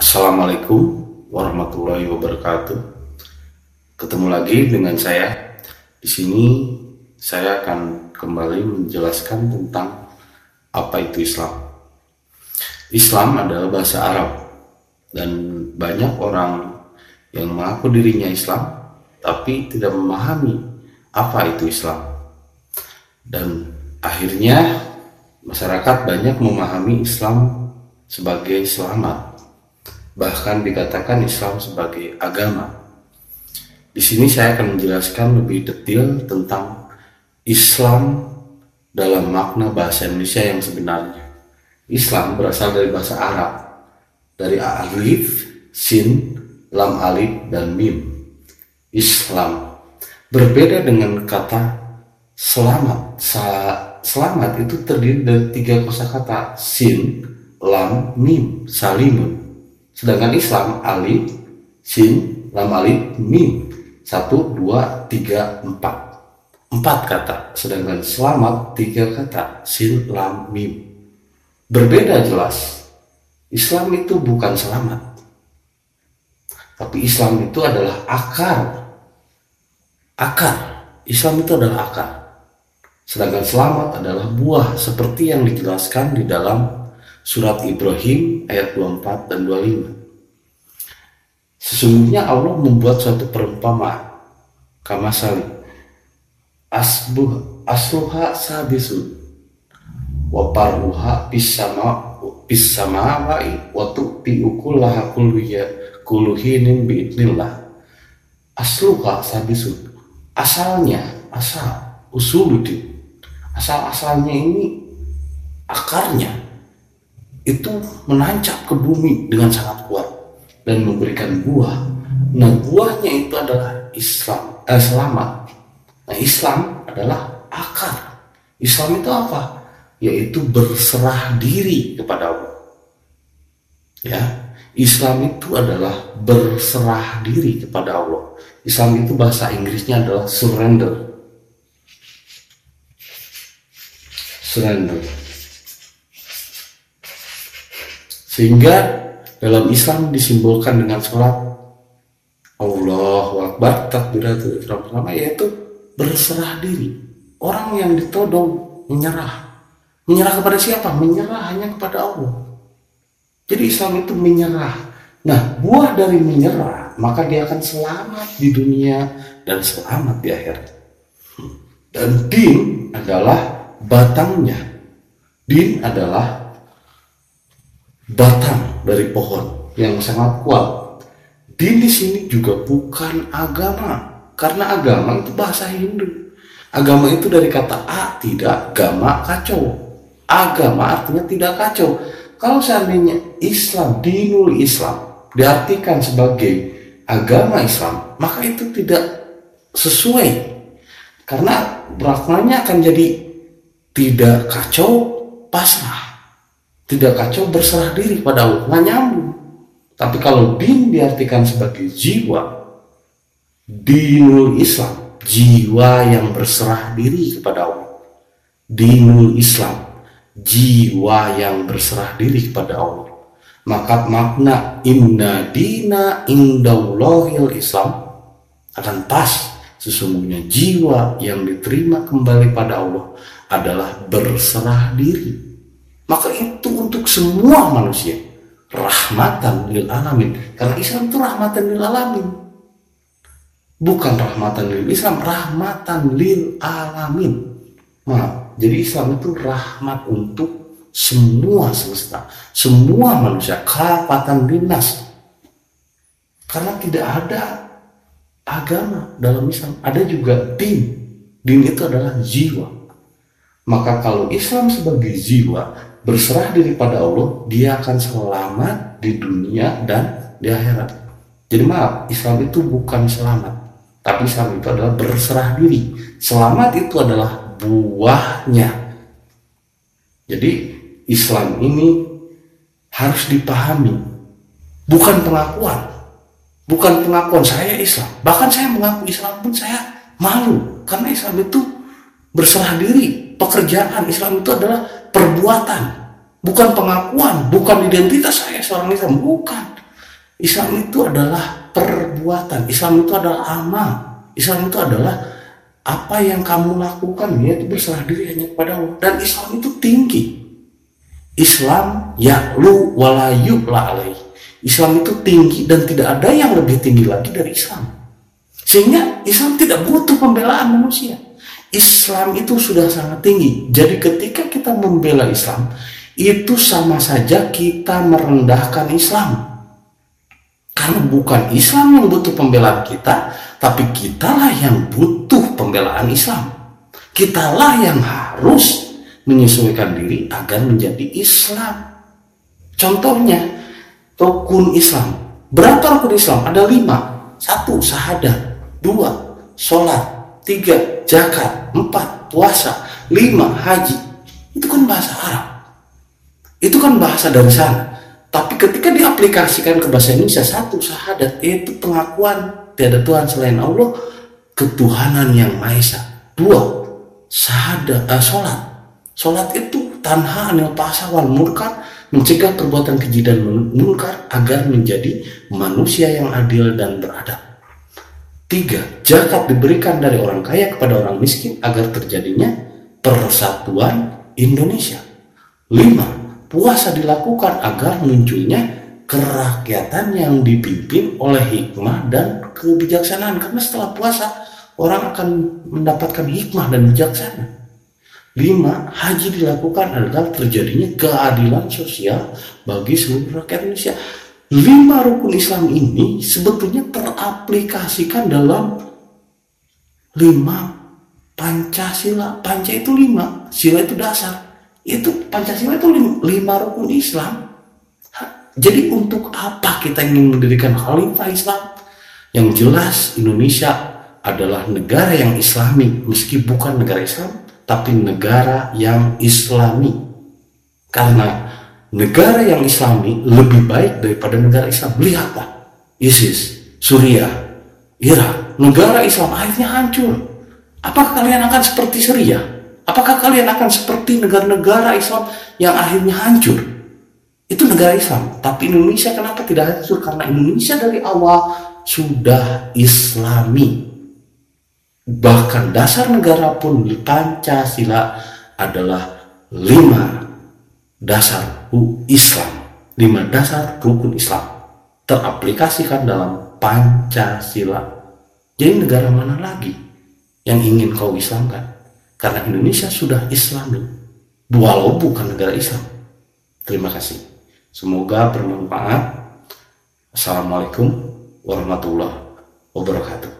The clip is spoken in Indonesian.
Assalamualaikum warahmatullahi wabarakatuh. Ketemu lagi dengan saya. Di sini saya akan kembali menjelaskan tentang apa itu Islam. Islam adalah bahasa Arab dan banyak orang yang mengaku dirinya Islam tapi tidak memahami apa itu Islam. Dan akhirnya masyarakat banyak memahami Islam sebagai selamat. Bahkan dikatakan Islam sebagai agama. Di sini saya akan menjelaskan lebih detail tentang Islam dalam makna bahasa Indonesia yang sebenarnya. Islam berasal dari bahasa Arab, dari alif, sin, lam alif, dan mim. Islam berbeda dengan kata selamat. Sa selamat itu terdiri dari tiga kosakata sin, lam, mim, salimun. Sedangkan Islam alif, sin, lam alif, mim. Satu, dua, tiga, empat. Empat kata. Sedangkan selamat tiga kata. Sin, lam, mim. Berbeda jelas. Islam itu bukan selamat. Tapi Islam itu adalah akar. Akar. Islam itu adalah akar. Sedangkan selamat adalah buah seperti yang dijelaskan di dalam surat Ibrahim ayat 24 dan 25. Sesungguhnya Allah membuat suatu perumpamaan kama salih asbuh asluha sabisun wa paruha bisama bisama wa wa kulluhinin biidnillah. Asluha sabisun asalnya asal usuluddin asal-asalnya ini akarnya itu menancap ke bumi dengan sangat kuat dan memberikan buah. Nah buahnya itu adalah Islam, eh, selamat. Nah Islam adalah akar. Islam itu apa? Yaitu berserah diri kepada Allah. Ya, Islam itu adalah berserah diri kepada Allah. Islam itu bahasa Inggrisnya adalah surrender. surrender. Sehingga dalam Islam disimbolkan dengan sholat Allah Akbar takbiratul ihram pertama yaitu berserah diri. Orang yang ditodong menyerah. Menyerah kepada siapa? Menyerah hanya kepada Allah. Jadi Islam itu menyerah. Nah, buah dari menyerah, maka dia akan selamat di dunia dan selamat di akhirat. Dan din adalah batangnya. Din adalah batang dari pohon yang sangat kuat. Din di sini juga bukan agama, karena agama itu bahasa Hindu. Agama itu dari kata a tidak, gama kacau. Agama artinya tidak kacau. Kalau seandainya Islam, dinul Islam, diartikan sebagai agama Islam, maka itu tidak sesuai. Karena maknanya akan jadi tidak kacau pasrah tidak kacau berserah diri pada Allah. Nggak nyambung. Tapi kalau din diartikan sebagai jiwa dinul Islam jiwa yang berserah diri kepada Allah. Dinul Islam jiwa yang berserah diri kepada Allah. Maka makna inna dina indaullahil Islam akan pas. Sesungguhnya jiwa yang diterima kembali pada Allah adalah berserah diri. Maka itu untuk semua manusia. Rahmatan lil alamin. Karena Islam itu rahmatan lil alamin. Bukan rahmatan lil Islam, rahmatan lil alamin. Nah, jadi Islam itu rahmat untuk semua semesta, semua manusia, kafatan dinas. Karena tidak ada agama dalam Islam, ada juga din. Din itu adalah jiwa. Maka kalau Islam sebagai jiwa berserah diri pada Allah, dia akan selamat di dunia dan di akhirat. Jadi maaf, Islam itu bukan selamat, tapi Islam itu adalah berserah diri. Selamat itu adalah buahnya. Jadi Islam ini harus dipahami, bukan pengakuan. Bukan pengakuan saya Islam. Bahkan saya mengaku Islam pun saya malu karena Islam itu berserah diri pekerjaan Islam itu adalah perbuatan bukan pengakuan bukan identitas saya seorang Islam bukan Islam itu adalah perbuatan. Islam itu adalah amal. Islam itu adalah apa yang kamu lakukan yaitu berserah diri hanya kepada Allah. Dan Islam itu tinggi. Islam ya lu walayu la alaih. Islam itu tinggi dan tidak ada yang lebih tinggi lagi dari Islam. Sehingga Islam tidak butuh pembelaan manusia. Islam itu sudah sangat tinggi. Jadi ketika kita membela Islam, itu sama saja kita merendahkan Islam. Karena bukan Islam yang butuh pembelaan kita, tapi kitalah yang butuh pembelaan Islam. Kitalah yang harus menyesuaikan diri agar menjadi Islam. Contohnya, rukun Islam. Berapa rukun Islam? Ada lima. Satu, sahadat. Dua, sholat. Tiga, zakat. Empat, puasa. Lima, haji. Itu kan bahasa Arab. Itu kan bahasa dari sana. Tapi ketika diaplikasikan ke bahasa Indonesia satu syahadat yaitu pengakuan tiada Tuhan selain Allah, ketuhanan yang Maha Esa. Dua, syahadat uh, sholat. Sholat itu tanha anil pasawan murkar mencegah perbuatan keji dan munkar agar menjadi manusia yang adil dan beradab. Tiga, zakat diberikan dari orang kaya kepada orang miskin agar terjadinya persatuan Indonesia. Lima, puasa dilakukan agar munculnya kerakyatan yang dipimpin oleh hikmah dan kebijaksanaan karena setelah puasa orang akan mendapatkan hikmah dan bijaksana. Lima, haji dilakukan adalah terjadinya keadilan sosial bagi seluruh rakyat Indonesia. Lima rukun Islam ini sebetulnya teraplikasikan dalam lima Pancasila. Panca itu lima, sila itu dasar itu Pancasila itu lima rukun Islam. Jadi untuk apa kita ingin mendirikan khalifah Islam? Yang jelas Indonesia adalah negara yang islami meski bukan negara Islam tapi negara yang islami. Karena negara yang islami lebih baik daripada negara Islam. Lihatlah ISIS, Suriah, Irak, negara Islam akhirnya hancur. Apakah kalian akan seperti Suriah? Apakah kalian akan seperti negara-negara Islam yang akhirnya hancur? Itu negara Islam. Tapi Indonesia kenapa tidak hancur? Karena Indonesia dari awal sudah Islami. Bahkan dasar negara pun di Pancasila adalah lima dasar Islam. Lima dasar rukun Islam teraplikasikan dalam Pancasila. Jadi negara mana lagi yang ingin kau Islamkan? Karena Indonesia sudah Islami, walau bukan negara Islam. Terima kasih. Semoga bermanfaat. Assalamualaikum warahmatullahi wabarakatuh.